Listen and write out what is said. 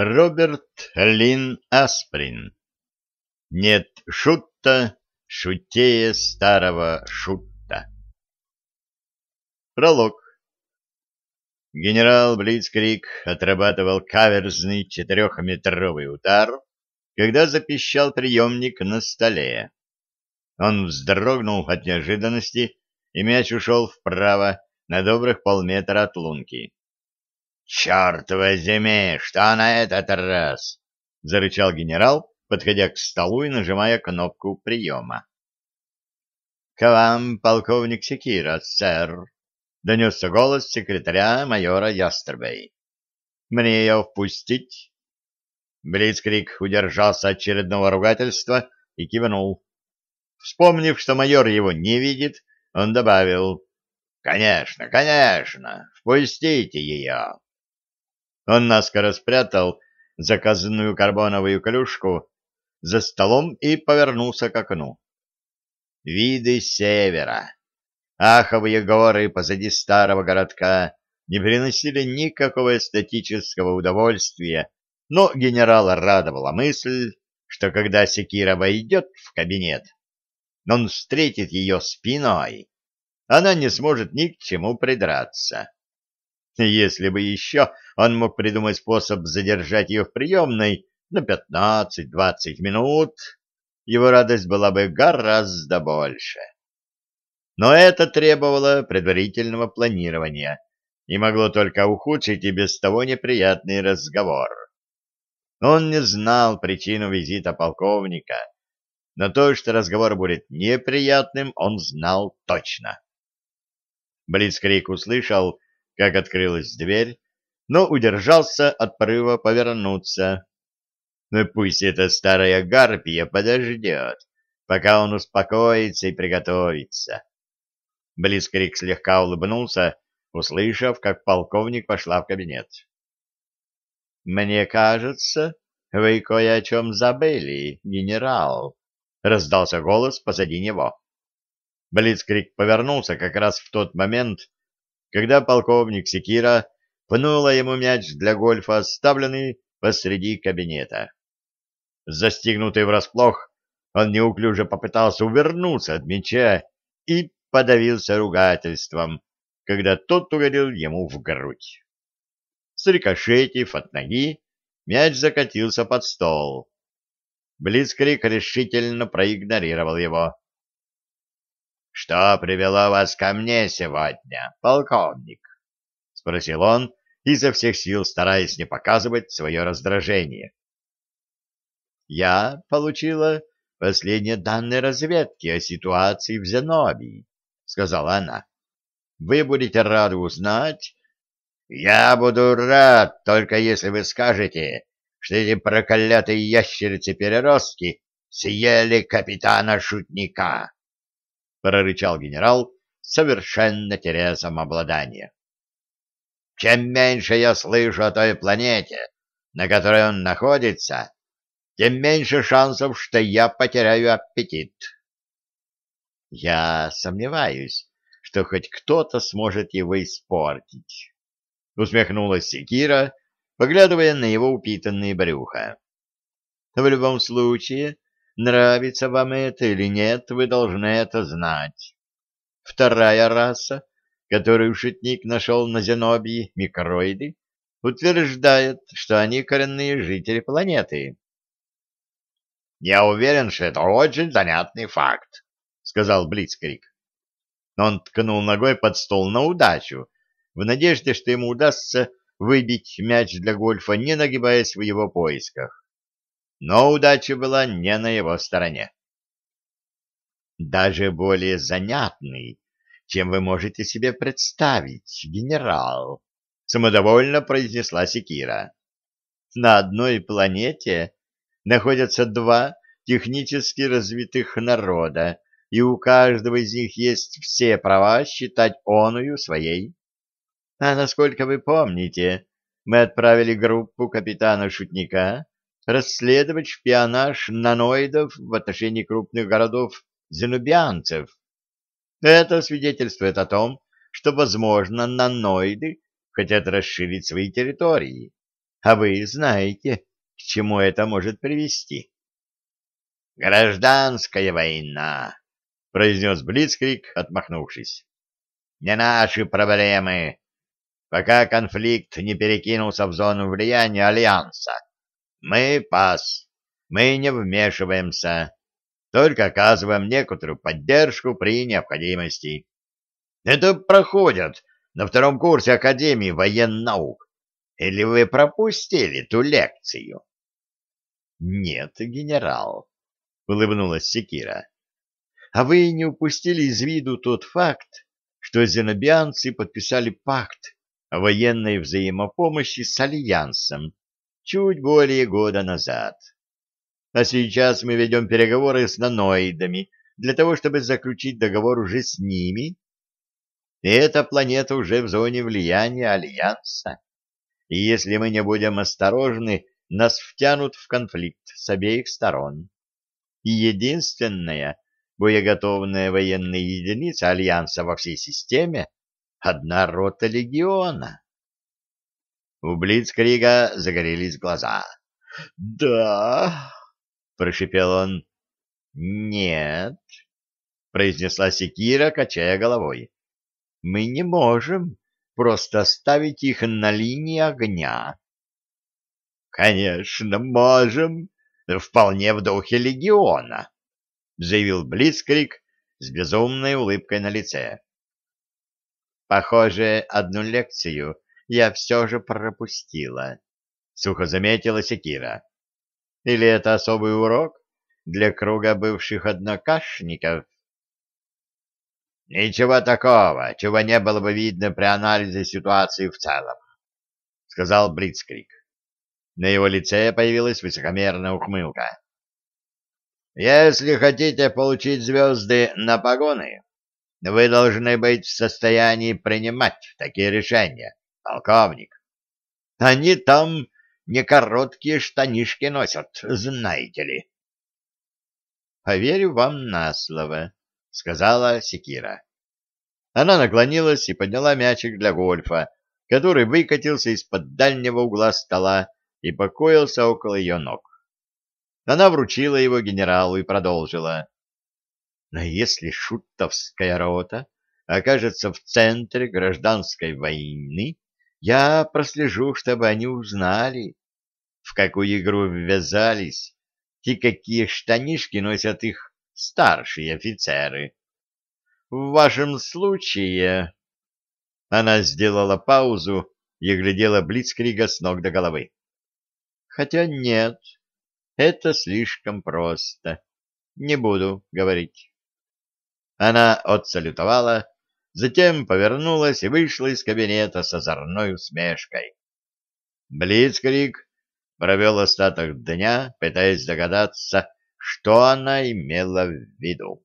Роберт Лин Асприн. Нет шутта, шутее старого шутта. Пролог. Генерал Блицкрик отрабатывал каверзный четырехметровый удар, когда запищал приемник на столе. Он вздрогнул от неожиданности, и мяч ушел вправо на добрых полметра от лунки. «Черт возьми, что на этот раз?» — зарычал генерал, подходя к столу и нажимая кнопку приема. «К вам, полковник Секира, сэр», — донесся голос секретаря майора Ястербей. «Мне ее впустить?» Блицкрик удержался от очередного ругательства и кивнул. Вспомнив, что майор его не видит, он добавил, «Конечно, конечно, впустите ее». Он наскоро спрятал заказанную карбоновую клюшку за столом и повернулся к окну. Виды севера. Аховые горы позади старого городка не приносили никакого эстетического удовольствия, но генерала радовала мысль, что когда Секира войдет в кабинет, он встретит ее спиной, она не сможет ни к чему придраться. Если бы еще он мог придумать способ задержать ее в приемной на 15-20 минут, его радость была бы гораздо больше. Но это требовало предварительного планирования и могло только ухудшить и без того неприятный разговор. Он не знал причину визита полковника, но то, что разговор будет неприятным, он знал точно. Блицкрик услышал, как открылась дверь, но удержался от порыва повернуться. Но ну, пусть эта старая гарпия подождет, пока он успокоится и приготовится. Близкрик слегка улыбнулся, услышав, как полковник пошла в кабинет. — Мне кажется, вы кое о чем забыли, генерал, — раздался голос позади него. Блицкрик повернулся как раз в тот момент, когда полковник Секира пнула ему мяч для гольфа, оставленный посреди кабинета. Застигнутый врасплох, он неуклюже попытался увернуться от мяча и подавился ругательством, когда тот угодил ему в грудь. Срикошетив от ноги, мяч закатился под стол. Блицкрик решительно проигнорировал его. Что привело вас ко мне сегодня, полковник? — спросил он, изо всех сил стараясь не показывать свое раздражение. — Я получила последние данные разведки о ситуации в Зенобии, — сказала она. — Вы будете рады узнать... — Я буду рад, только если вы скажете, что эти проклятые ящерицы-переростки съели капитана-шутника. — прорычал генерал, совершенно теряя самообладание. «Чем меньше я слышу о той планете, на которой он находится, тем меньше шансов, что я потеряю аппетит». «Я сомневаюсь, что хоть кто-то сможет его испортить», — усмехнулась Секира, поглядывая на его упитанные брюха. «В любом случае...» Нравится вам это или нет, вы должны это знать. Вторая раса, которую шутник нашел на Зенобии, микроиды, утверждает, что они коренные жители планеты. «Я уверен, что это очень занятный факт», — сказал Блицкрик. Он ткнул ногой под стол на удачу, в надежде, что ему удастся выбить мяч для гольфа, не нагибаясь в его поисках но удача была не на его стороне. Даже более занятный, чем вы можете себе представить, генерал, самодовольно произнесла Секира. На одной планете находятся два технически развитых народа, и у каждого из них есть все права считать оную своей. А насколько вы помните, мы отправили группу капитана-шутника расследовать шпионаж наноидов в отношении крупных городов зенубианцев. Это свидетельствует о том, что, возможно, наноиды хотят расширить свои территории. а вы знаете, к чему это может привести. «Гражданская война», — произнес Блицкрик, отмахнувшись. «Не наши проблемы, пока конфликт не перекинулся в зону влияния Альянса. Мы пас, мы не вмешиваемся, только оказываем некоторую поддержку при необходимости. Это проходят на втором курсе Академии военнаук. Или вы пропустили ту лекцию? — Нет, генерал, — улыбнулась Секира. — А вы не упустили из виду тот факт, что зенобианцы подписали пакт о военной взаимопомощи с Альянсом чуть более года назад. А сейчас мы ведем переговоры с наноидами для того, чтобы заключить договор уже с ними. Эта планета уже в зоне влияния Альянса. И если мы не будем осторожны, нас втянут в конфликт с обеих сторон. И единственная боеготовная военная единица Альянса во всей системе — одна рота легиона. У Блицкрига загорелись глаза. «Да!» прошипел он. Нет, произнесла Секира, качая головой. Мы не можем просто оставить их на линии огня. Конечно, можем, вполне в духе легиона, заявил Блицкрик с безумной улыбкой на лице. Похоже, одну лекцию я все же пропустила, сухо заметила Секира. Или это особый урок для круга бывших однокашников? Ничего такого, чего не было бы видно при анализе ситуации в целом, сказал Блицкрик. На его лице появилась высокомерная ухмылка. Если хотите получить звезды на погоны, вы должны быть в состоянии принимать такие решения, полковник. Они там не короткие штанишки носят, знаете ли. — Поверю вам на слово, — сказала Секира. Она наклонилась и подняла мячик для гольфа, который выкатился из-под дальнего угла стола и покоился около ее ног. Она вручила его генералу и продолжила. Но если шутовская рота окажется в центре гражданской войны, я прослежу, чтобы они узнали, в какую игру ввязались и какие штанишки носят их старшие офицеры. В вашем случае... Она сделала паузу и глядела Блицкрига с ног до головы. Хотя нет, это слишком просто. Не буду говорить. Она отсалютовала, затем повернулась и вышла из кабинета с озорной усмешкой. Блицкриг провел остаток дня, пытаясь догадаться, что она имела в виду.